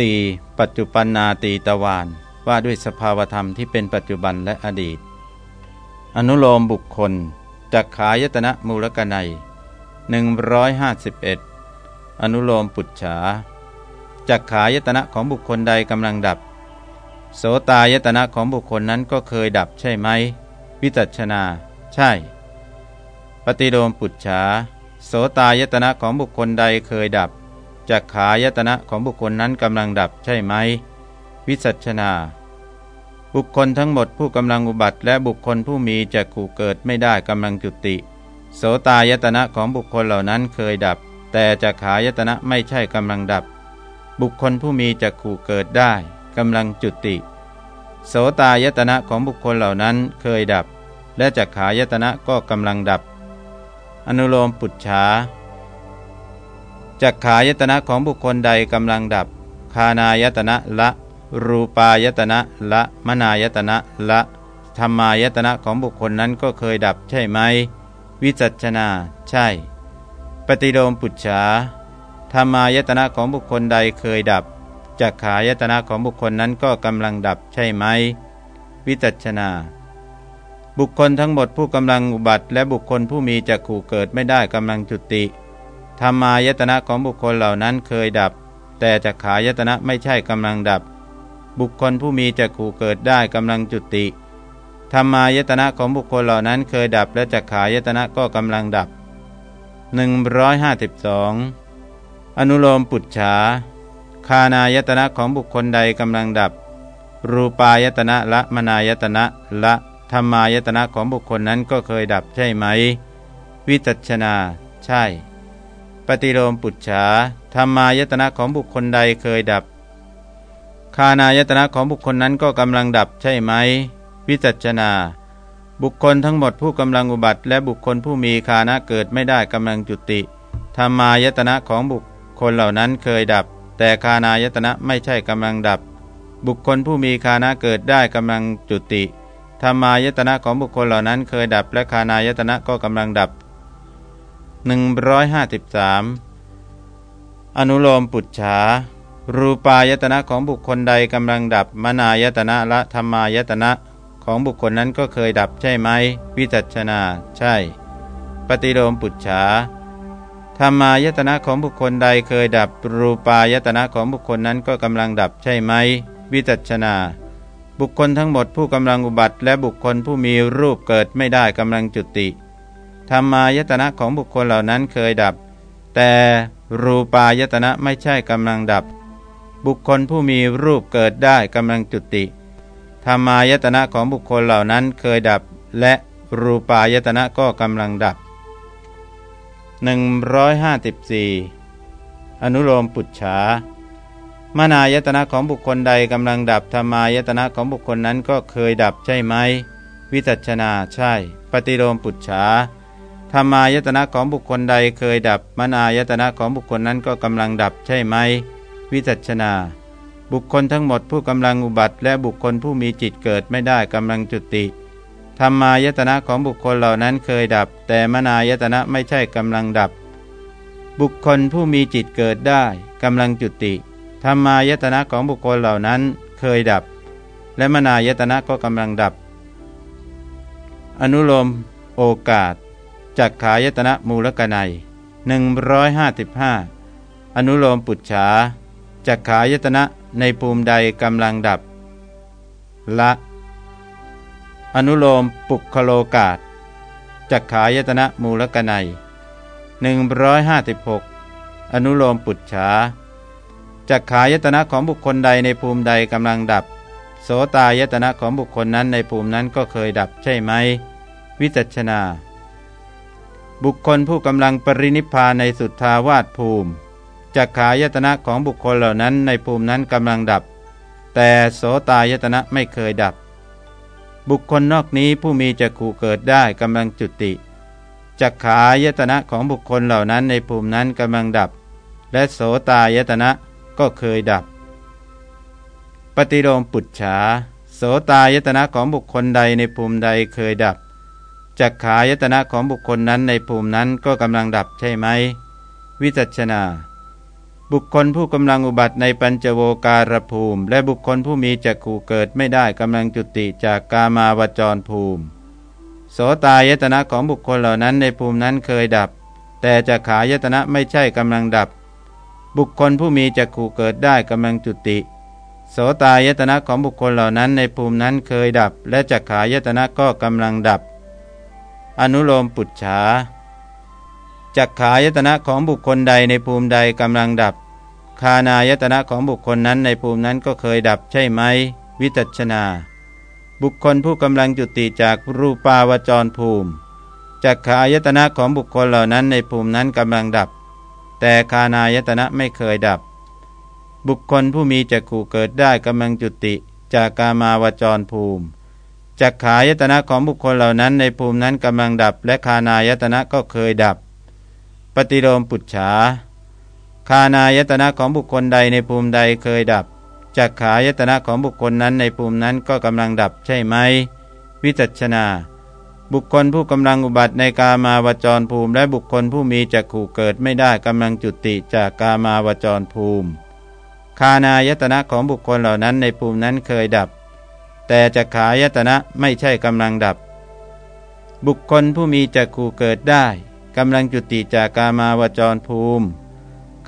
4. ปัจจุปันนาตีตวานว่าด้วยสภาวธรรมที่เป็นปัจจุบันและอดีต อนุโลมบุคคลจักขายตนะมูลกนัย151 อนุโลมปุจฉาจักขายตนะของบุคคลใดกำลังดับ โสตายตนะของบุคคลนั้นก็เคยดับใช่ไหม วิจัชนา ใช่ ปฏิโลมปุจฉาโสตายตนะของบุคคลใดเคยดับ จักขายตนะของบุคคลนั้นกำลังดับใช่ไหม วิสัชนา บุคคลทั้งหมดผู้กำลังอุบัติ และบุคคลผู้มีจักขู่เกิดไม่ได้กำลังจุติ โสตายตนะของบุคคลเหล่านั้นเคยดับ แต่จักขายตนะไม่ใช่กำลังดับ บุคคลผู้มีจักขู่เกิดได้กำลังจุติ โสตายตนะของบุคคลเหล่านั้นเคยดับ และจักขายตนะก็กำลังดับ อนุโลมปุจฉา จักขายตนะของบุคคลใดกำลังดับ คานายตนะละ รูปายตนะละ มนายตนะละธรรมายตนะของบุคคลนั้นก็เคยดับใช่ไหม วิจัชนา ใช่ ปฏิโลมปุจฉาธรรมายตนะของบุคคลใดเคยดับจักขายตนะของบุคคลนั้นก็กำลังดับใช่ไหม วิจัชนา บุคคลทั้งหมดผู้กำลังอุบัติ และบุคคลผู้มีจักขู่เกิดไม่ได้กำลังจุติ ธรรมายตนะของบุคคลเหล่านั้นเคยดับ แต่จักขายตนะไม่ใช่กำลังดับ บุคคลผู้มีจักขู่เกิดได้กำลังจุติธรรมายตนะของบุคคลเหล่านั้นเคยดับและจักขายตนะก็กำลังดับ 152 อนุโลมปุจฉาคานายตนะของบุคคลใดกำลังดับ รูปายตนะละมนายตนะละธรรมายตนะของบุคคลนั้นก็เคยดับใช่ไหม วิจัชนา ใช่ ปฏิโลมปุจฉาธรรมายตนะของบุคคลใดเคยดับ คานายตนะของบุคคลนั้นก็กำลังดับใช่ไหม วิจัชนา บุคคลทั้งหมดผู้กำลังอุบัติ และบุคคลผู้มีคานะเกิดไม่ได้กำลังจุติธรรมายตนะของบุคคลเหล่านั้นเคยดับ แต่คานายตนะไม่ใช่กำลังดับ บุคคลผู้มีคานะเกิดได้กำลังจุติธรรมายตนะของบุคคลเหล่านั้นเคยดับ และคานายตนะก็กำลังดับ 153 อนุโลมปุจฉา รูปายตนะของบุคคลใดกำลังดับมนายตนะละธรรมายตนะของบุคคลนั้นก็เคยดับใช่ไหม วิจัชนา ใช่ ปฏิโลมปุจฉาธรรมายตนะของบุคคลใดเคยดับ รูปายตนะของบุคคลนั้นก็กำลังดับใช่ไหม วิจัชนา บุคคลทั้งหมดผู้กำลังอุบัติ และบุคคลผู้มีรูปเกิดไม่ได้กำลังจุติ ธรรมายตนะของบุคคลเหล่านั้นเคยดับ แต่รูปายตนะไม่ใช่กำลังดับ บุคคลผู้มีรูปเกิดได้กำลังจุติธรรมายตนะของบุคคลเหล่านั้นเคยดับ และรูปายตนะก็กำลังดับ 154 อนุโลมปุจฉามนายตนะของบุคคลใดกำลังดับธรรมายตนะของบุคคลนั้นก็เคยดับใช่ไหม วิจัชนาใช่ ปฏิโลมปุจฉา ธรรมายตนะของบุคคลใดเคยดับมนายตนะของบุคคลนั้นก็กำลังดับใช่ไหม วิจัชนา บุคคลทั้งหมดผู้กำลังอุบัติ และบุคคลผู้มีจิตเกิดไม่ได้กำลังจุติธรรมายตนะของบุคคลเหล่านั้นเคยดับ แต่มนายตนะไม่ใช่กำลังดับ บุคคลผู้มีจิตเกิดได้กำลังจุติธรรมายตนะของบุคคลเหล่านั้นเคยดับ และมนายตนะก็กำลังดับ อนุโลมโอกาส จักขายตนะมูลกนัย155อนุโลมปุจฉาจักขายตนะในภูมิใดกำลังดับ ละ อนุโลมปุคโลกาศจักขายตนะมูลกนัย156 อนุโลมปุจฉาจักขายตนะของบุคคลใดในภูมิใดกำลังดับ โสตายตนะของบุคคลนั้นในภูมินั้นก็เคยดับใช่ไหม วิจัชนา บุคคลผู้กำลังปรินิพานในสุทธาวาสภูมิจักขายตนะของบุคคลเหล่านั้นในภูมินั้นกำลังดับ แต่โสตายตนะไม่เคยดับ บุคคลนอกนี้ผู้มีจักขู่เกิดได้กำลังจุติจักขายตนะของบุคคลเหล่านั้นในภูมินั้นกำลังดับ และโสตายตนะก็เคยดับ ปฏิโลมปุจฉาโสตายตนะของบุคคลใดในภูมิใดเคยดับ จักขายตนะของบุคคลนั้นในภูมินั้นก็กำลังดับใช่ไหม วิจัชนา บุคคลผู้กำลังอุบัติในปัญจโวการภูมิ และบุคคลผู้มีจักขู่เกิดไม่ได้กำลังจุติจากกามาวจรภูมิ โสตายตนะของบุคคลเหล่านั้นในภูมินั้นเคยดับ แต่จักขายตนะไม่ใช่กำลังดับ บุคคลผู้มีจักขู่เกิดได้กำลังจุติโสตายตนะของบุคคลเหล่านั้นในภูมินั้นเคยดับ และจักขายตนะก็กำลังดับ อนุโลมปุจฉาจักขายตนะของบุคคลใดในภูมิใดกำลังดับ คานายตนะของบุคคลนั้นในภูมินั้นก็เคยดับใช่ไหม วิจัชนา บุคคลผู้กำลังจุติจากรูปาวจรภูมิจักขายตนะของบุคคลเหล่านั้นในภูมินั้นกำลังดับ แต่คานายตนะไม่เคยดับ บุคคลผู้มีจักขู่เกิดได้กำลังจุติจากกามาวจรภูมิ จักขายตนะของบุคคลเหล่านั้นในภูมินั้นกำลังดับ และคานายตนะก็เคยดับ ปฏิโลมปุจฉาคานายตนะของบุคคลใดในภูมิใดเคยดับจักขายตนะของบุคคลนั้นในภูมินั้นก็กำลังดับใช่ไหม วิจัชนา บุคคลผู้กำลังอุบัติในกามาวจรภูมิ และบุคคลผู้มีจักขู่เกิดไม่ได้กำลังจุติจากกามาวจรภูมิ คานายตนะของบุคคลเหล่านั้นในภูมินั้นเคยดับ แต่จักขายตนะไม่ใช่กำลังดับ บุคคลผู้มีจักขู่เกิดได้กำลังจุติจากกามาวจรภูมิ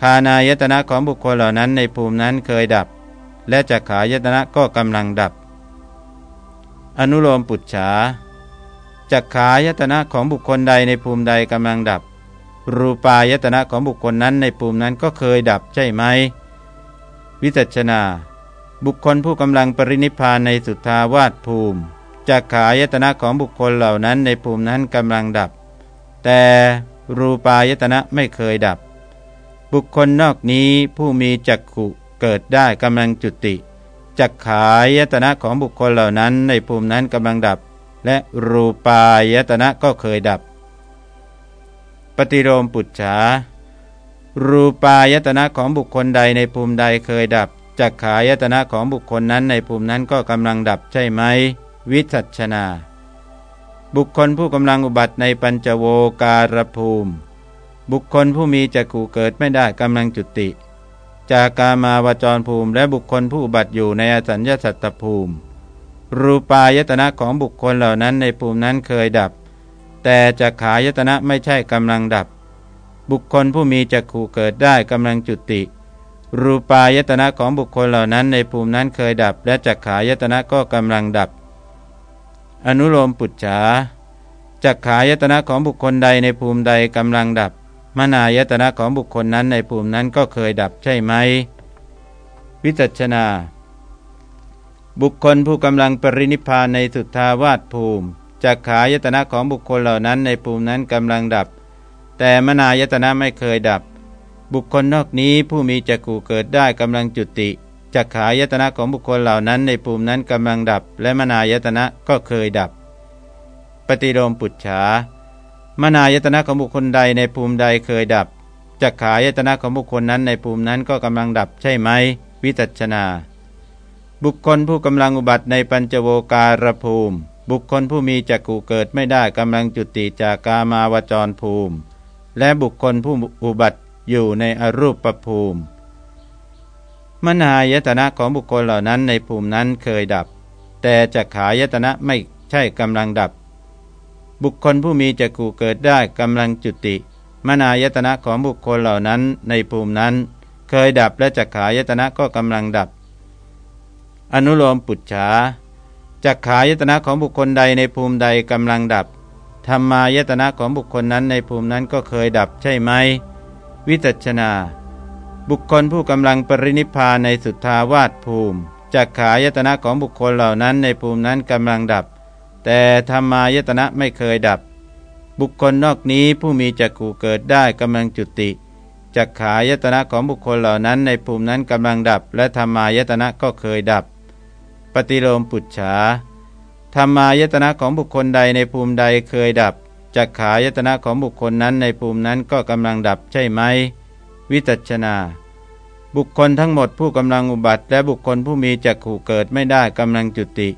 คานายตนะของบุคคลเหล่านั้นในภูมินั้นเคยดับ และจักขายตนะก็กำลังดับ อนุโลมปุจฉาจักขายตนะของบุคคลใดในภูมิใดกำลังดับ รูปายตนะของบุคคลนั้นในภูมินั้นก็เคยดับใช่ไหม วิจัชนา บุคคลผู้กำลังปรินิพานในสุทธาวาสภูมิจักขายตนะของบุคคลเหล่านั้นในภูมินั้นกำลังดับ แต่รูปายตนะไม่เคยดับ บุคคลนอกนี้ผู้มีจักขุเกิดได้กำลังจุติจักขายตนะของบุคคลเหล่านั้นในภูมินั้นกำลังดับ และรูปายตนะก็เคยดับ ปฏิโลมปุจฉารูปายตนะของบุคคลใดในภูมิใดเคยดับ จักขายตนะของบุคคลนั้นในภูมินั้นก็กำลังดับใช่ไหม วิจัชนา บุคคลผู้กำลังอุบัติในปัญจโวการภูมิ บุคคลผู้มีจักขู่เกิดไม่ได้กำลังจุติ จากกามาวจรภูมิ และบุคคลผู้อุบัติอยู่ในอสัญญาสัตตภูมิ รูปายตนะของบุคคลเหล่านั้นในภูมินั้นเคยดับ แต่จักขายตนะไม่ใช่กำลังดับ บุคคลผู้มีจักขู่เกิดได้กำลังจุติ รูปายตนะของบุคคลเหล่านั้นในภูมินั้นเคยดับ และจักขายตนะก็กำลังดับ อนุโลมปุจฉาจักขายตนะของบุคคลใดในภูมิใดกำลังดับ มนายตนะของบุคคลนั้นในภูมินั้นก็เคยดับใช่ไหม วิจัชนา บุคคลผู้กำลังปรินิพานในสุทธาวาสภูมิจักขายตนะของบุคคลเหล่านั้นในภูมินั้นกำลังดับ แต่มนายตนะไม่เคยดับ บุคคลนอกนี้ผู้มีจักขู่เกิดได้กำลังจุติจักขายตนะของบุคคลเหล่านั้นในภูมินั้นกำลังดับ และมนายตนะก็เคยดับ ปฏิโลมปุจฉามนายตนะของบุคคลใดในภูมิใดเคยดับจักขายตนะของบุคคลนั้นในภูมินั้นก็กำลังดับใช่ไหมวิจัชนา บุคคลผู้กำลังอุบัติในปัญจโวการภูมิ บุคคลผู้มีจักขู่เกิดไม่ได้กำลังจุติจากกามาวจรภูมิ และบุคคลผู้อุบัติ อยู่ในอรูปภูมิ มนายตนะของบุคคลเหล่านั้นในภูมินั้นเคยดับ แต่จักขายตนะไม่ใช่กำลังดับ บุคคลผู้มีจักขู่เกิดได้กำลังจุติ มนายตนะของบุคคลเหล่านั้นในภูมินั้น เคยดับและจักขายตนะก็กำลังดับ อนุโลมปุจฉาจักขายตนะของบุคคลใดในภูมิใดกำลังดับธรรมายตนะของบุคคลนั้นในภูมินั้นก็เคยดับใช่ไหม วิจัชนา บุคคลผู้กำลังปรินิพานในสุทธาวาสภูมิจักขายตนะของบุคคลเหล่านั้นในภูมินั้นกำลังดับ แต่ธรรมายตนะไม่เคยดับ บุคคลนอกนี้ผู้มีจักขู่เกิดได้กำลังจุติจักขายตนะของบุคคลเหล่านั้นในภูมินั้นกำลังดับ และธรรมายตนะก็เคยดับ ปฏิโลมปุจฉาธรรมายตนะของบุคคลใดในภูมิใดเคยดับ จักขายตนะของบุคคลนั้นในภูมินั้นก็กำลังดับใช่ไหม วิจัชนา บุคคลทั้งหมดผู้กำลังอุบัติ และบุคคลผู้มีจักขู่เกิดไม่ได้กำลังจุติ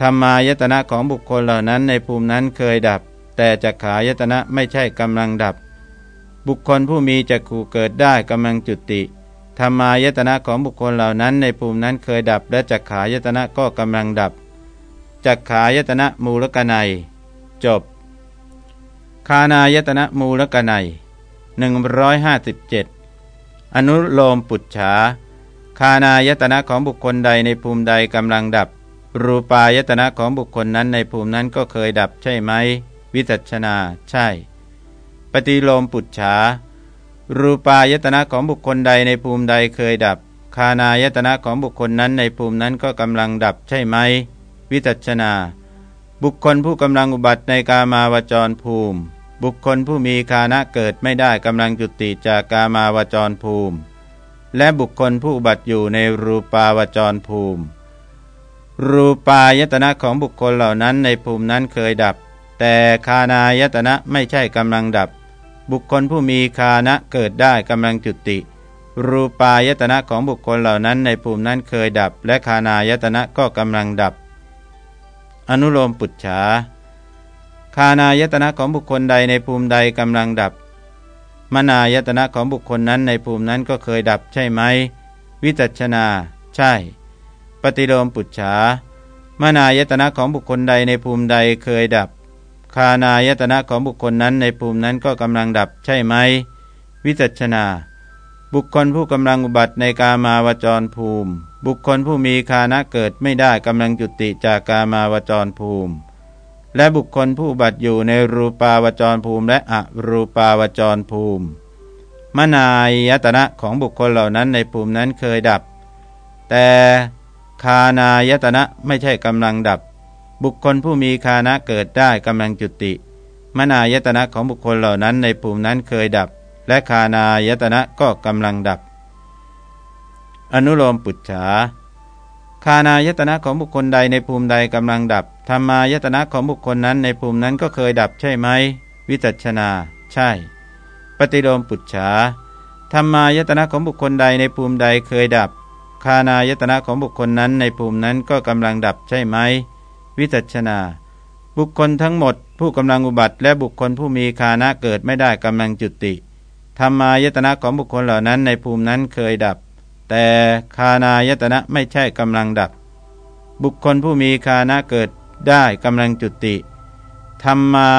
ธรรมายตนะของบุคคลเหล่านั้นในภูมินั้นเคยดับ แต่จักขายตนะไม่ใช่กำลังดับ บุคคลผู้มีจักขู่เกิดได้กำลังจุติธรรมายตนะของบุคคลเหล่านั้นในภูมินั้นเคยดับ และจักขายตนะก็กำลังดับจักขายตนะมูลกนัย จบ คานายตนะมูลกนัย157 อนุโลมปุจฉาคานายตนะของบุคคลใดในภูมิใดกำลังดับ รูปายตนะของบุคคลนั้นในภูมินั้นก็เคยดับใช่ไหม วิจัชนาใช่ ปฏิโลมปุจฉารูปายตนะของบุคคลใดในภูมิใดเคยดับ คานายตนะของบุคคลนั้นในภูมินั้นก็กำลังดับใช่ไหม วิจัชนา บุคคลผู้กำลังอุบัติในกามาวจรภูมิ บุคคลผู้มีคานะเกิดไม่ได้กำลังจุติจากกามาวจรภูมิ และบุคคลผู้บัติอยู่ในรูปาวจรภูมิ รูปายตนะของบุคคลเหล่านั้นในภูมินั้นเคยดับ แต่คานายตนะไม่ใช่กำลังดับ บุคคลผู้มีคานะเกิดได้กำลังจุติ รูปายตนะของบุคคลเหล่านั้นในภูมินั้นเคยดับ และคานายตนะก็กำลังดับ อนุโลมปุจฉา คานายตนะของบุคคลใดในภูมิใดกำลังดับ มนายตนะของบุคคลนั้นในภูมินั้นก็เคยดับใช่ไหม วิจัชนา ใช่ ปฏิโลมปุจฉามนายตนะของบุคคลใดในภูมิใดเคยดับ คานายตนะของบุคคลนั้นในภูมินั้นก็กำลังดับใช่ไหม วิจัชนา บุคคลผู้กำลังอุบัติในกามาวจรภูมิ บุคคลผู้มีคานะเกิดไม่ได้กำลังจุติจากกามาวจรภูมิ และบุคคลผู้บัติอยู่ในรูปาวจรภูมิและอรูปาวจรภูมิ มนายตนะของบุคคลเหล่านั้นในภูมินั้นเคยดับ แต่คานายตนะไม่ใช่กำลังดับ บุคคลผู้มีคานะเกิดได้กำลังจุติ มนายตนะของบุคคลเหล่านั้นในภูมินั้นเคยดับ และคานายตนะก็กำลังดับ อนุโลมปุจฉา คานายตนะของบุคคลใดในภูมิใดกำลังดับธรรมายตนะของบุคคลนั้นในภูมินั้นก็เคยดับใช่ไหม วิจัชนา ใช่ ปฏิโลมปุจฉาธรรมายตนะของบุคคลใดในภูมิใดเคยดับ คานายตนะของบุคคลนั้นในภูมินั้นก็กำลังดับใช่ไหม วิจัชนา บุคคลทั้งหมด ผู้กำลังอุบัติ และบุคคลผู้มีคานะเกิดไม่ได้กำลังจุติธรรมายตนะของบุคคลเหล่านั้นในภูมินั้นเคยดับ แต่คานายตนะไม่ใช่กำลังดับ บุคคลผู้มีคานะเกิดได้กำลังจุติธรรมา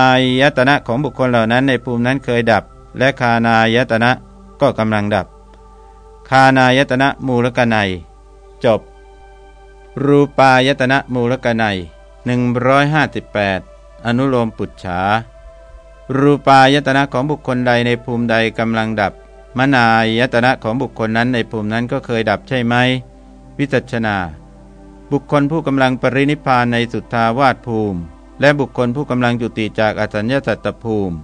ยตนะของบุคคลเหล่านั้นในภูมินั้นเคยดับ และคานายตนะก็กำลังดับ คานายตนะมูลกนัย จบ รูปายตนะมูลกนัย158 อนุโลมปุจฉารูปายตนะของบุคคลใดในภูมิใดกำลังดับ มนายตนะของบุคคลนั้นในภูมินั้นก็เคยดับใช่ไหม วิจัชนา บุคคลผู้กำลังปรินิพานในสุทธาวาสภูมิ และบุคคลผู้กำลังจุติจากอสัญญาสัตตภูมิ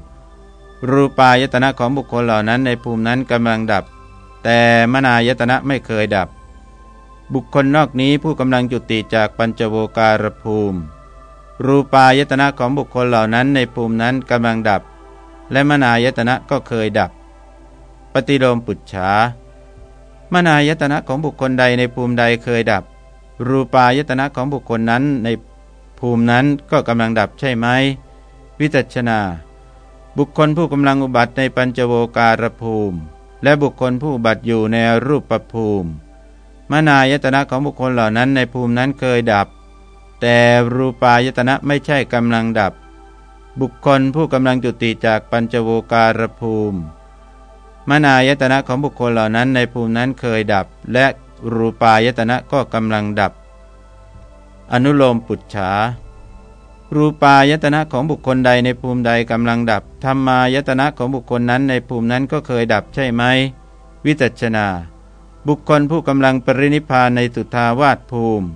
รูปายตนะของบุคคลเหล่านั้นในภูมินั้นกำลังดับ แต่มนายตนะไม่เคยดับ บุคคลนอกนี้ผู้กำลังจุติจากปัญจโวการภูมิ รูปายตนะของบุคคลเหล่านั้นในภูมินั้นกำลังดับ และมนายตนะก็เคยดับ ปฏิโลมปุจฉามนายตนะของบุคคลใดในภูมิใดเคยดับ รูปายตนะของบุคคลนั้นในภูมินั้นก็กำลังดับใช่ไหมวิจัชนา บุคคลผู้กำลังอุบัติในปัญจโวการภูมิ และบุคคลผู้อุบัติอยู่ในรูปประภูมิ มนายตนะของบุคคลเหล่านั้นในภูมินั้นเคยดับ แต่รูปายตนะไม่ใช่กำลังดับ บุคคลผู้กำลังจุติจากปัญจโวการภูมิ มนายตนะของบุคคลเหล่านั้นในภูมินั้นเคยดับ และรูปายตนะก็กำลังดับ อนุโลมปุจฉา รูปายตนะของบุคคลใดในภูมิใดกำลังดับธรรมายตนะของบุคคลนั้นในภูมินั้นก็เคยดับใช่ไหม วิจัชนา บุคคลผู้กำลังปรินิพานในสุทาวาสภูมิ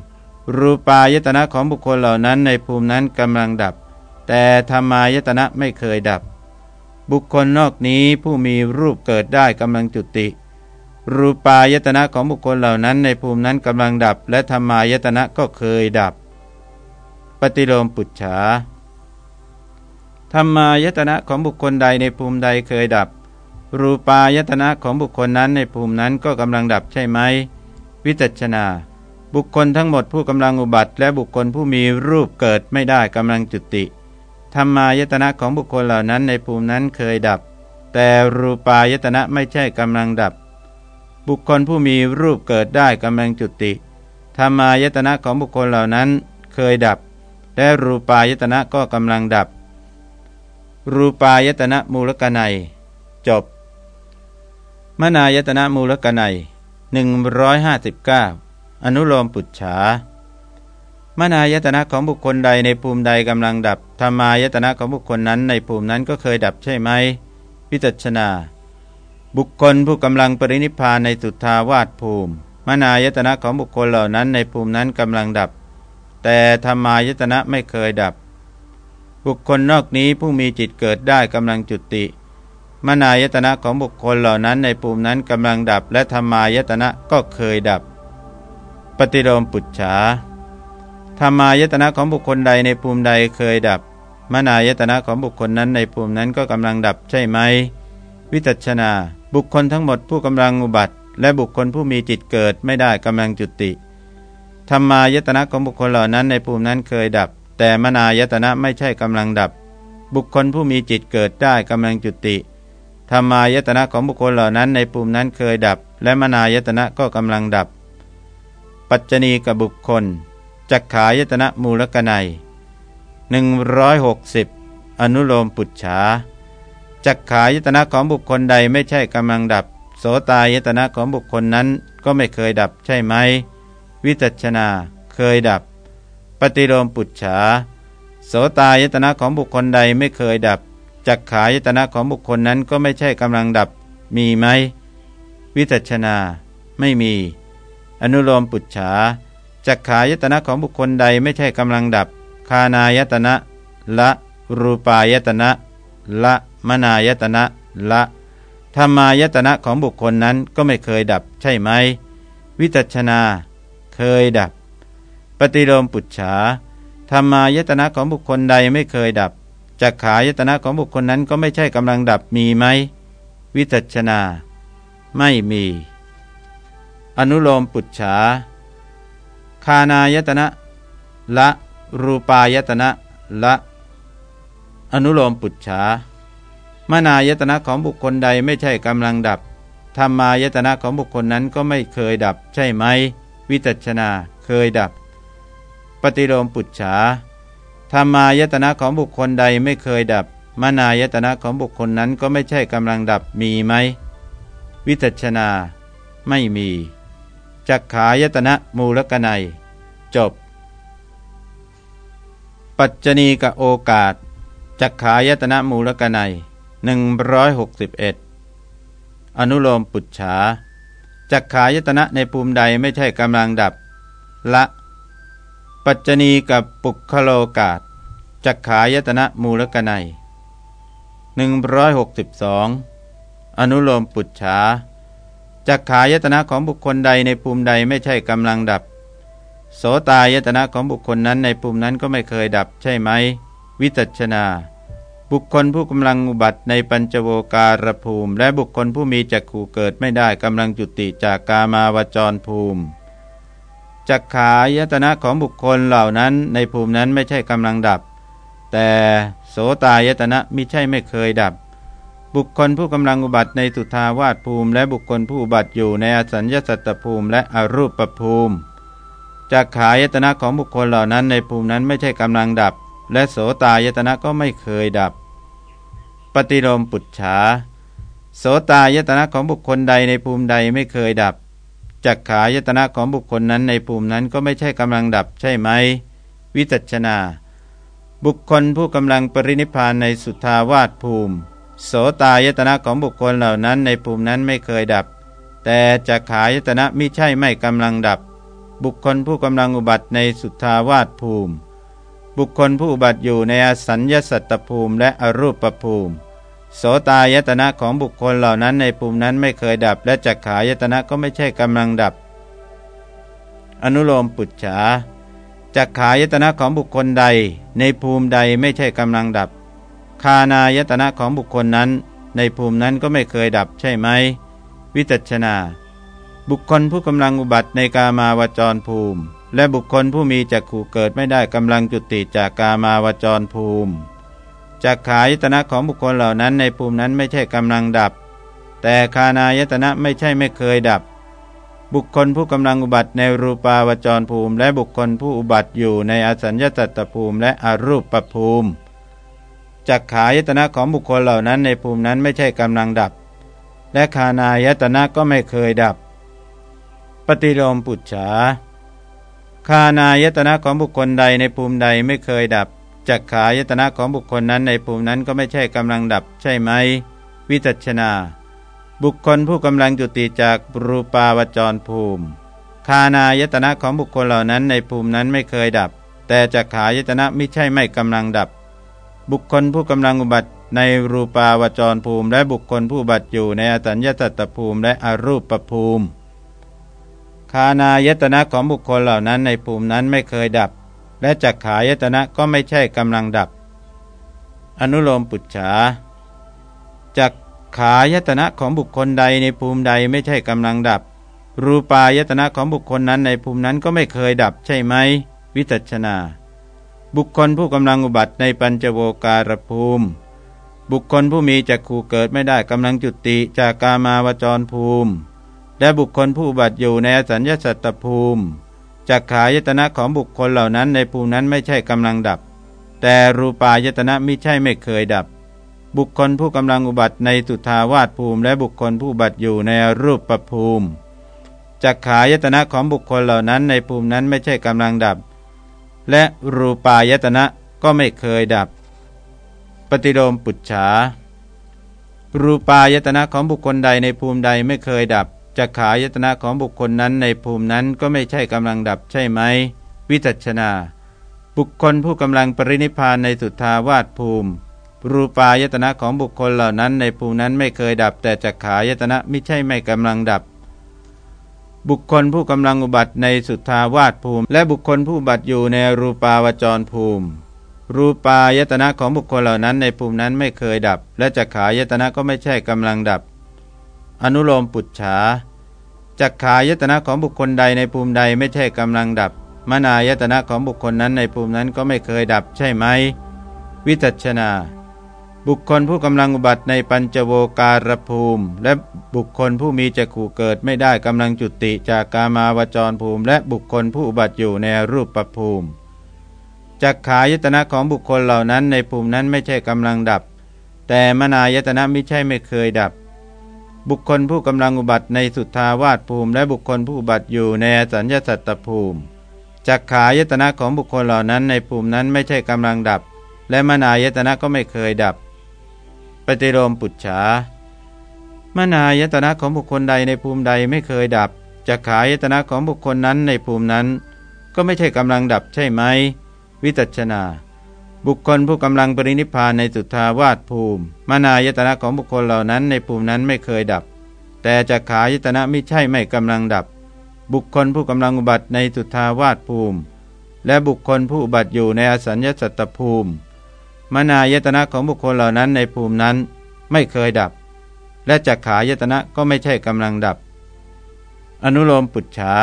รูปายตนะของบุคคลเหล่านั้นในภูมินั้นกำลังดับ แต่ธรรมายตนะไม่เคยดับ บุคคลนอกนี้ผู้มีรูปเกิดได้กำลังจุติ รูปายตนะของบุคคลเหล่านั้นในภูมินั้นกำลังดับ และธรรมายตนะก็เคยดับ ปฏิโลมปุจฉาธรรมายตนะของบุคคลใดในภูมิใดเคยดับ รูปายตนะของบุคคลนั้นในภูมินั้นก็กำลังดับใช่ไหม วิจัชนาบุคคลทั้งหมดผู้กำลังอุบัติ และบุคคลผู้มีรูปเกิดไม่ได้กำลังจุติ ธรรมายตนะของบุคคลเหล่านั้นในภูมินั้นเคยดับ แต่รูปายตนะไม่ใช่กำลังดับ บุคคลผู้มีรูปเกิดได้กำลังจุติธรรมายตนะของบุคคลเหล่านั้นเคยดับ และรูปายตนะก็กำลังดับ รูปายตนะมูลกนัย จบ มนายตนะมูลกนัย159 อนุโลมปุจฉา มนายตนะของบุคคลใดในภูมิใดกำลังดับธรรมายตนะของบุคคลนั้นในภูมินั้นก็เคยดับใช่ไหมวิจัชนา บุคคลผู้กำลังปรินิพานในสุทธาวาสภูมิ มนายตนะของบุคคลเหล่านั้นในภูมินั้นกำลังดับ แต่ธรรมายตนะไม่เคยดับ บุคคลนอกนี้ผู้มีจิตเกิดได้กำลังจุติ มนายตนะของบุคคลเหล่านั้นในภูมินั้นกำลังดับ และธรรมายตนะก็เคยดับ ปฏิโลมปุจฉา ธรรมายตนะของบุคคลใดในภูมิใดเคยดับ มนายตนะของบุคคลนั้นในภูมินั้นก็กำลังดับใช่ไหม วิจัชนา บุคคลทั้งหมดผู้กำลังอุบัติ และบุคคลผู้มีจิตเกิดไม่ได้กำลังจุติธรรมายตนะของบุคคลเหล่านั้นในภูมินั้นเคยดับ แต่มนายตนะไม่ใช่กำลังดับ บุคคลผู้มีจิตเกิดได้กำลังจุติธรรมายตนะของบุคคลเหล่านั้นในภูมินั้นเคยดับ และมนายตนะก็กำลังดับ ปัจจณีกับบุคคล จักขายตนะมูลกนัย160 อนุโลมปุจฉาจักขายตนะของบุคคลใดไม่ใช่กำลังดับ โสตายตนะของบุคคลนั้นก็ไม่เคยดับใช่ไหม วิจัชนาเคยดับ ปฏิโลมปุจฉาโสตายตนะของบุคคลใดไม่เคยดับจักขายตนะของบุคคลนั้นก็ไม่ใช่กำลังดับ มีไหม วิจัชนา ไม่มี อนุโลมปุจฉา จักขายตนะของบุคคลใดไม่ใช่กำลังดับ คานายตนะละ รูปายตนะละมนายตนะละธรรมายตนะของบุคคลนั้นก็ไม่เคยดับใช่ไหม วิจัชนา เคยดับ ปฏิโลมปุจฉาธรรมายตนะของบุคคลใดไม่เคยดับจักขายตนะของบุคคลนั้นก็ไม่ใช่กำลังดับมีไหม วิจัชนา ไม่มี อนุโลมปุจฉาานายตนะ ละ รูปายตนะ ละ อนุโลมปุจฉามนายตนะของบุคคลใดไม่ใช่กำลังดับธรรมายตนะของบุคคลนั้นก็ไม่เคยดับ ใช่ไหม วิจัชนาเคยดับ ปฏิโลมปุจฉาธรรมายตนะของบุคคลใดไม่เคยดับ มนายตนะของบุคคลนั้นก็ไม่ใช่กำลังดับมีไหม วิจัชนา ไม่มีจักขายตนะมูลกนัย จบ ปัจจณีกโอกาสจักขายตนะมูลกนัย161 อนุโลมปุจฉาจักขายตนะในภูมิใดไม่ใช่กำลังดับ ละ ปัจจณีกับปุคโลกาสจักขายตนะมูลกนัย162 อนุโลมปุจฉาจักขายตนะของบุคคลใดในภูมิใดไม่ใช่กำลังดับ โสตายตนะของบุคคลนั้นในภูมินั้นก็ไม่เคยดับใช่ไหม วิจัชนา บุคคลผู้กำลังอุบัติในปัญจโวการภูมิ และบุคคลผู้มีจักขู่เกิดไม่ได้กำลังจุติจากกามาวจรภูมิจักขายตนะของบุคคลเหล่านั้นในภูมินั้นไม่ใช่กำลังดับ แต่โสตายตนะมิใช่ไม่เคยดับ บุคคลผู้กำลังอุบัติในสุทาวาสภูมิ และบุคคลผู้อุบัติอยู่ในอสัญญสัตตภูมิ และอรูปภูมิ จากขายตนะของบุคคลเหล่านั้นในภูมินั้นไม่ใช่กำลังดับ และโสตายตนะก็ไม่เคยดับ ปฏิโลมปุจฉาโสตายตนะของบุคคลใดในภูมิใดไม่เคยดับจักขายตนะของบุคคลนั้นในภูมินั้นก็ไม่ใช่กำลังดับใช่ไหม วิจัชนา บุคคลผู้กำลังปรินิพานในสุทาวาสภูมิ โสตายตนะของบุคคลเหล่านั้นในภูมินั้นไม่เคยดับ แต่จักขายตนะมิใช่ไม่กำลังดับ บุคคลผู้กำลังอุบัติในสุทธาวาสภูมิ บุคคลผู้อุบัติอยู่ในอสัญญสัตตภูมิและอรูปภูมิ โสตายตนะของบุคคลเหล่านั้นในภูมินั้นไม่เคยดับ และจักขายตนะก็ไม่ใช่กำลังดับ อนุโลมปุจฉาจักขายตนะของบุคคลใด ในภูมิใดไม่ใช่กำลังดับ คานายตนะของบุคคลนั้น ในภูมินั้นก็ไม่เคยดับใช่ไหม วิจัชนา บุคคลผู้กำลังอุบัติในกามาวจรภูมิ และบุคคลผู้มีจักขู่เกิดไม่ได้กำลังจุติจากกามาวจรภูมิจากขายตนะของบุคคลเหล่านั้นในภูมินั้นไม่ใช่กำลังดับ แต่คานายตนะไม่ใช่ไม่เคยดับ บุคคลผู้กำลังอุบัติในรูปาวจรภูมิ และบุคคลผู้อุบัติอยู่ในอสัญญาตตภูมิ และอรูปปภูมิจักขายตนะของบุคคลเหล่านั้นในภูมินั้นไม่ใช่กำลังดับ และคานายตนะก็ไม่เคยดับ ปฏิโลมปุจฉาคานายตนะของบุคคลใดในภูมิใดไม่เคยดับจักขายตนะของบุคคลนั้นในภูมินั้นก็ไม่ใช่กำลังดับใช่ไหม วิจัชนา บุคคลผู้กำลังจุติจากรูปาวจรภูมิ คานายตนะของบุคคลเหล่านั้นในภูมินั้นไม่เคยดับ แต่จักขายตนะไม่ใช่ไม่กำลังดับ บุคคลผู้กำลังอุบัติในรูปาวจรภูมิ และบุคคลผู้บัติอยู่ในอตัญญาตตภูมิและอรูปภูมิ คานายตนะของบุคคลเหล่านั้นในภูมินั้นไม่เคยดับ และจักขายตนะก็ไม่ใช่กำลังดับ อนุโลมปุจฉาจักขายตนะของบุคคลใดในภูมิใดไม่ใช่กำลังดับ รูปายตนะของบุคคลนั้นในภูมินั้นก็ไม่เคยดับใช่ไหม วิจัชนา บุคคลผู้กำลังอุบัติในปัญจโวการภูมิ บุคคลผู้มีจักขู่เกิดไม่ได้กำลังจุติจากกามาวจรภูมิ และบุคคลผู้บัติอยู่ในอสัญญาสัตตภูมิจักขายตนะของบุคคลเหล่านั้นในภูมินั้นไม่ใช่กำลังดับ แต่รูปายตนะมิใช่ไม่เคยดับ บุคคลผู้กำลังอุบัติในสุทาวาสภูมิ และบุคคลผู้บัติอยู่ในรูปประภูมิจักขายตนะของบุคคลเหล่านั้นในภูมินั้นไม่ใช่กำลังดับ และรูปายตนะก็ไม่เคยดับ ปฏิโลมปุจฉารูปายตนะของบุคคลใดในภูมิใดไม่เคยดับ จักขายตนะของบุคคลนั้นในภูมินั้นก็ไม่ใช่กำลังดับใช่ไหม วิจัชนา บุคคลผู้กำลังปรินิพานในสุทธาวาสภูมิ รูปายตนะของบุคคลเหล่านั้นในภูมินั้นไม่เคยดับ แต่จักขายตนะไม่ใช่ไม่กำลังดับ บุคคลผู้กำลังอุบัติในสุทธาวาสภูมิ และบุคคลผู้บัติอยู่ในรูปาวจรภูมิรูปายตนะของบุคคลเหล่านั้นในภูมินั้นไม่เคยดับ และจักขายตนะก็ไม่ใช่กำลังดับ อนุโลมปุจฉาจักขายตนะของบุคคลใดในภูมิใดไม่ใช่กำลังดับ มนายตนะของบุคคลนั้นในภูมินั้นก็ไม่เคยดับใช่ไหม วิจัชนา บุคคลผู้กำลังอุบัติในปัญจโวการภูมิ และบุคคลผู้มีจักขู่เกิดไม่ได้กำลังจุติจากกามาวจรภูมิ และบุคคลผู้อุบัติอยู่ในรูปประภูมิจักขายตนะของบุคคลเหล่านั้นในภูมินั้นไม่ใช่กำลังดับ แต่มนายตนะไม่ใช่ไม่เคยดับ บุคคลผู้กำลังอุบัติในสุทธาวาสภูมิ และบุคคลผู้อุบัติอยู่ในสัญญาสัตตภูมิจักขายตนะของบุคคลเหล่านั้นในภูมินั้นไม่ใช่กำลังดับ และมนายตนะก็ไม่เคยดับ ปฏิโลมปุจฉามนายตนะของบุคคลใดในภูมิใดไม่เคยดับจักขายตนะของบุคคลนั้นในภูมินั้น ก็ไม่ใช่กำลังดับใช่ไหมวิจัชนา บุคคลผู้กำลังปรินิพานในสุทาวาสภูมิ มานายตนะของบุคคลเหล่านั้นในภูมินั้นไม่เคยดับ แต่จักขายตนะไม่ใช่ไม่กำลังดับ บุคคลผู้กำลังอุบัติในสุทาวาสภูมิ และบุคคลผู้อุบัติอยู่ในอสัญญสัตตภูมิ มานายตนะของบุคคลเหล่านั้นในภูมินั้นไม่เคยดับ และจักขายตนะก็ไม่ใช่กำลังดับ อนุโลมปุจฉา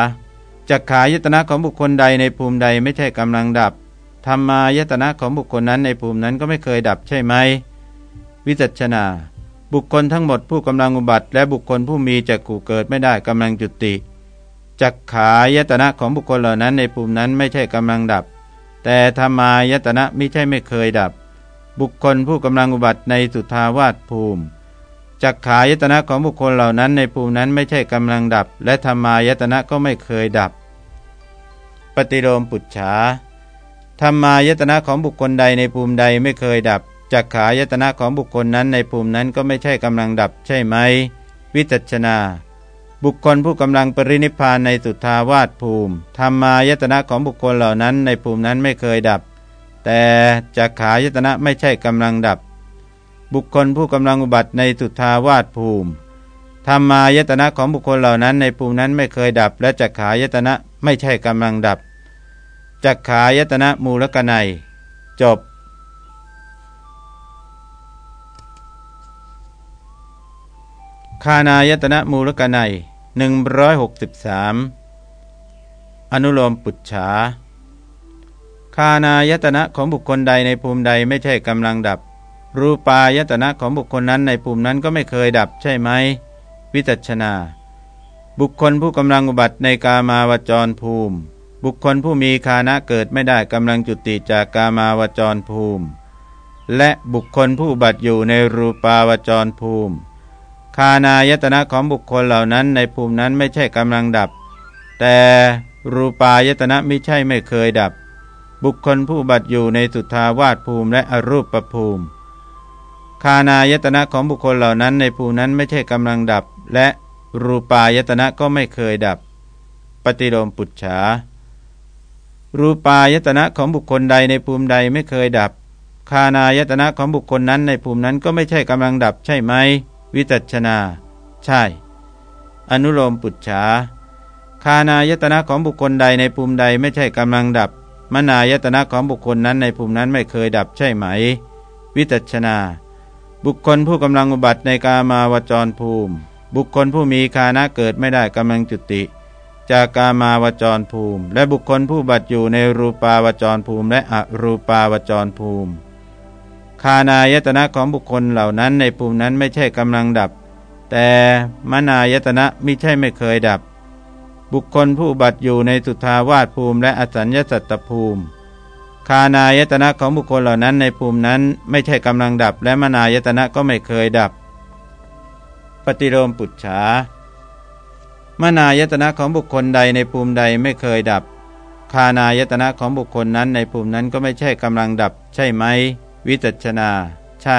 จักขายตนะของบุคคลใดในภูมิใดไม่ใช่กำลังดับ ธรรมายตนะของบุคคลนั้นในภูมินั้นก็ไม่เคยดับใช่ไหม วิจัชนา บุคคลทั้งหมดผู้กำลังอุบัติ และบุคคลผู้มีจักขู่เกิดไม่ได้กำลังจุติจักขายตนะของบุคคลเหล่านั้นในภูมินั้นไม่ใช่กำลังดับ แต่ธรรมายตนะไม่ใช่ไม่เคยดับ บุคคลผู้กำลังอุบัติในสุทาวาสภูมิจักขายตนะของบุคคลเหล่านั้นในภูมินั้นไม่ใช่กำลังดับ และธรรมายตนะก็ไม่เคยดับ ปฏิโลมปุจฉา ธรรมายตนะของบุคคลใดในภูมิใดไม่เคยดับจักขายตนะของบุคคลนั้นในภูมินั้นก็ไม่ใช่กำลังดับใช่ไหม วิจัชนา บุคคลผู้กำลังปรินิพานในสุทธาวาสภูมิธรรมายตนะของบุคคลเหล่านั้นในภูมินั้นไม่เคยดับ แต่จักขายตนะไม่ใช่กำลังดับ บุคคลผู้กำลังอุบัติในสุทธาวาสภูมิธรรมายตนะของบุคคลเหล่านั้นในภูมินั้นไม่เคยดับ และจักขายตนะไม่ใช่กำลังดับ จักขายตนะมูลกนัย จบ คานายตนะมูลกนัย163 อนุโลมปุจฉาคานายตนะของบุคคลใดในภูมิใดไม่ใช่กำลังดับ รูปายตนะของบุคคลนั้นในภูมินั้นก็ไม่เคยดับใช่ไหม วิจัชนา บุคคลผู้กำลังอุบัติในกามาวจรภูมิ บุคคลผู้มีคานะเกิดไม่ได้กำลังจุติจากกามาวจรภูมิ และบุคคลผู้บัตอยู่ในรูปาวจรภูมิ คานายตนะของบุคคลเหล่านั้นในภูมินั้นไม่ใช่กำลังดับ แต่รูปายตนะไม่ใช่ไม่เคยดับ บุคคลผู้บัตอยู่ในสุทธาวาสภูมิและอรูปประภูมิ คานายตนะของบุคคลเหล่านั้นในภูมินั้นไม่ใช่กำลังดับ และรูปายตนะก็ไม่เคยดับ ปฏิโลมปุจฉา รูปายตนะของบุคคลใดในภูมิใดไม่เคยดับ คานายตนะของบุคคลนั้นในภูมินั้นก็ไม่ใช่กำลังดับใช่ไหม วิจัชนา ใช่ อนุโลมปุจฉาคานายตนะของบุคคลใดในภูมิใดไม่ใช่กำลังดับ มนายตนะของบุคคลนั้นในภูมินั้นไม่เคยดับใช่ไหม วิจัชนา บุคคลผู้กำลังอุบัติในกามาวจรภูมิ บุคคลผู้มีคานะเกิดไม่ได้กำลังจุติ จากกามาวจรภูมิ และบุคคลผู้บัตอยู่ในรูปาวจรภูมิ และอรูปาวจรภูมิ คานายตนะของบุคคลเหล่านั้นในภูมินั้นไม่ใช่กำลังดับ แต่มนายตนะไม่ใช่ไม่เคยดับ บุคคลผู้บัตอยู่ในสุทาวาสภูมิ และอสัญญสัตตภูมิ คานายตนะของบุคคลเหล่านั้นในภูมินั้นไม่ใช่กำลังดับ และมนายตนะก็ไม่เคยดับ ปฏิโลมปุจฉา มนายตนะของบุคคลใดในภูมิใดไม่เคยดับ คานายตนะของบุคคลนั้นในภูมินั้นก็ไม่ใช่กำลังดับ ใช่ไหม วิจัชนา ใช่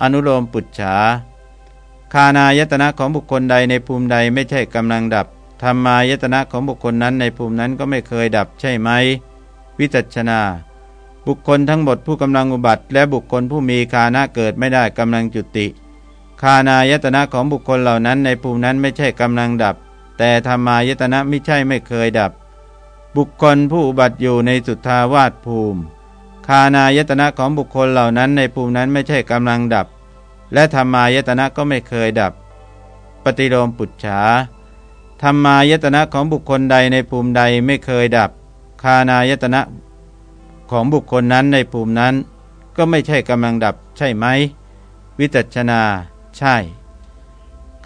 อนุโลมปุจฉาคานายตนะของบุคคลใดในภูมิใดไม่ใช่กำลังดับธรรมายตนะของบุคคลนั้นในภูมินั้นก็ไม่เคยดับใช่ไหม วิจัชนา บุคคลทั้งหมดผู้กำลังอุบัติ และบุคคลผู้มีคานะเกิดไม่ได้กำลังจุติานายตนะของบุคคลเหล่านั้นในภูมินั้นไม่ใช่กำลังดับ แต่ธรรมายตนะไม่ใช่ไม่เคยดับ บุคคลผู้อุบัติอยู่ในสุทธาวาสภูมิ คานายตนะของบุคคลเหล่านั้นในภูมินั้นไม่ใช่กำลังดับ และธรรมายตนะก็ไม่เคยดับ ปฏิโลมปุจฉาธรรมายตนะของบุคคลใดในภูมิใดไม่เคยดับ คานายตนะของบุคคลนั้นในภูมินั้น ก็ไม่ใช่กำลังดับใช่ไหม วิจัชนา ใช่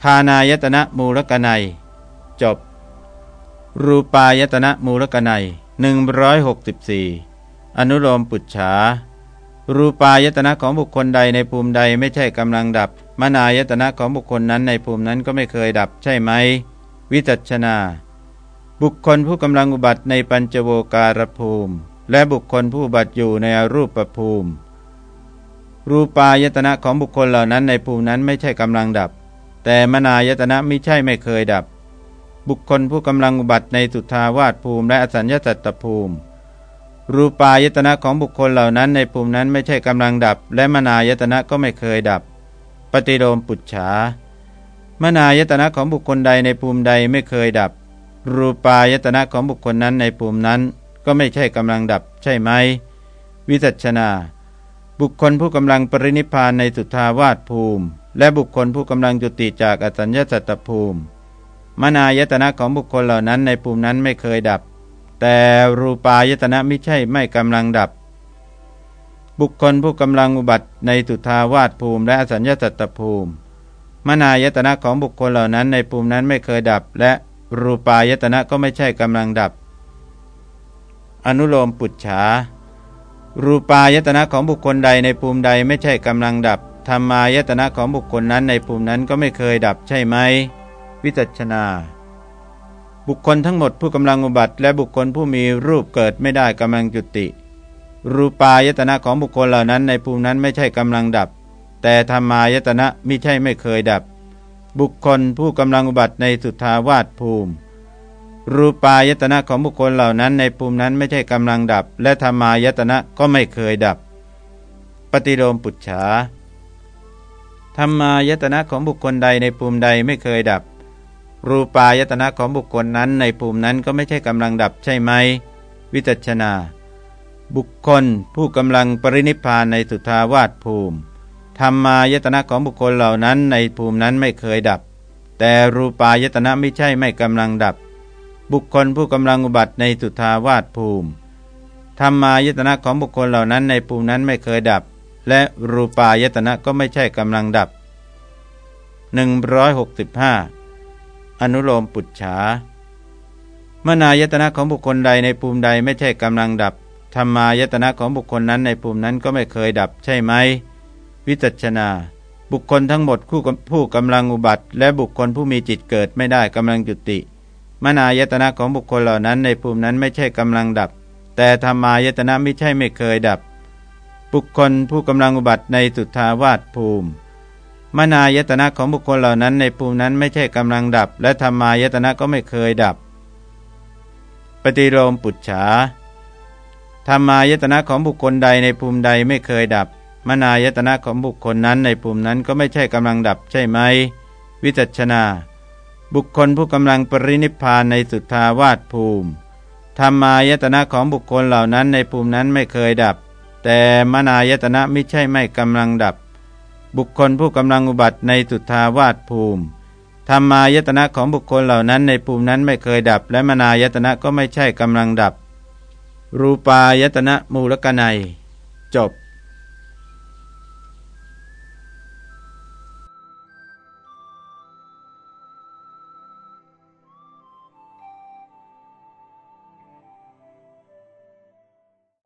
คานายตนะมูลกนัย จบ รูปายตนะมูลกนัย164 อนุโลมปุจฉา รูปายตนะของบุคคลใดในภูมิใดไม่ใช่กำลังดับ มนายตนะของบุคคลนั้นในภูมินั้นก็ไม่เคยดับใช่ไหม วิจัชนาบุคคลผู้กำลังอุบัติในปัญจโวการภูมิ และบุคคลผู้บัติอยู่ในอรูปภูมิ รูปายตนะของบุคคลเหล่านั้นในภูมินั้นไม่ใช่กำลังดับ แต่มนายตนะไม่ใช่ไม่เคยดับ บุคคลผู้กำลังอุบัติในสุทาวาสภูมิและอสัญญาสัตตภูมิ รูปายตนะของบุคคลเหล่านั้นในภูมินั้นไม่ใช่กำลังดับ และมนายตนะก็ไม่เคยดับ ปฏิโลมปุจฉามนายตนะของบุคคลใดในภูมิใดไม่เคยดับ รูปายตนะของบุคคลนั้นในภูมินั้นก็ไม่ใช่กำลังดับใช่ไหมวิจัชนา บุคคลผู้กำลังปรินิพานในสุทาวาสภูมิ และบุคคลผู้กำลังจุติจากอสัญญาสัตตภูมิ มนายตนะของบุคคลเหล่านั้นในภูมินั้นไม่เคยดับ แต่รูปายตนะไม่ใช่ไม่กำลังดับ บุคคลผู้กำลังอุบัติในสุทาวาสภูมิ และอสัญญาสัตตภูมิ มนายตนะของบุคคลเหล่านั้นในภูมินั้นไม่เคยดับ และรูปายตนะก็ไม่ใช่กำลังดับ อนุโลมปุจฉา รูปายตนะของบุคคลใดในภูมิใดไม่ใช่กำลังดับธรรมายตนะของบุคคลนั้นในภูมินั้นก็ไม่เคยดับใช่ไหม วิจัชนา บุคคลทั้งหมดผู้กำลังอุบัติ และบุคคลผู้มีรูปเกิดไม่ได้กำลังจุติ รูปายตนะของบุคคลเหล่านั้นในภูมินั้นไม่ใช่กำลังดับ แต่ธรรมายตนะม่ใช่ไม่เคยดับ บุคคลผู้กำลังอุบัติในสุทธาวาสภูมิ รูปายตนะของบุคคลเหล่านั้นในภูมินั้นไม่ใช่กำลังดับ และธรรมายตนะก็ไม่เคยดับ ปฏิโลมปุจฉาธรรมายตนะของบุคคลใดในภูมิใดไม่เคยดับ รูปายตนะของบุคคลนั้นในภูมินั้นก็ไม่ใช่กำลังดับใช่ไหม วิจัชนา บุคคลผู้กำลังปรินิพานในสุทาวาสภูมิธรรมายตนะของบุคคลเหล่านั้นในภูมินั้นไม่เคยดับ แต่รูปายตนะไม่ใช่ไม่กำลังดับ บุคคลผู้กำลังอุบัติในสุทาวาสภูมิธรรมายตนะของบุคคลเหล่านั้นในภูมินั้นไม่เคยดับ และรูปายตนะก็ไม่ใช่กำลังดับ 165 อนุโลมปุจฉามนายตนะของบุคคลใดในภูมิใดไม่ใช่กำลังดับธรรมายตนะของบุคคลนั้นในภูมินั้นก็ไม่เคยดับใช่ไหม วิจัชนา บุคคลทั้งหมดคู่ผู้กำลังอุบัติ และบุคคลผู้มีจิตเกิดไม่ได้กำลังจุติ มนายตนะของบุคคลเหล่านั้นในภูมินั้นไม่ใช่กำลังดับ แต่ธรรมายตนะไม่ใช่ไม่เคยดับ บุคคลผู้กำลังอุบัติในสุทธาวาสภูมิ มนายตนะของบุคคลเหล่านั้นในภูมินั้นไม่ใช่กำลังดับ และธรรมายตนะก็ไม่เคยดับ ปฏิโลมปุจฉาธรรมายตนะของบุคคลใดในภูมิใดไม่เคยดับ มนายตนะของบุคคลนั้นในภูมินั้นก็ไม่ใช่กำลังดับใช่ไหม วิจัชนา บุคคลผู้กำลังปรินิพานในสุทธาวาสภูมิธรรมายตนะของบุคคลเหล่านั้นในภูมินั้นไม่เคยดับ แต่มนายตนะไม่ใช่ไม่กำลังดับ บุคคลผู้กำลังอุบัติในสุทธาวาสภูมิธรรมายตนะของบุคคลเหล่านั้นในภูมินั้นไม่เคยดับ และมนายตนะก็ไม่ใช่กำลังดับ รูปายตนะมูลกนัย จบ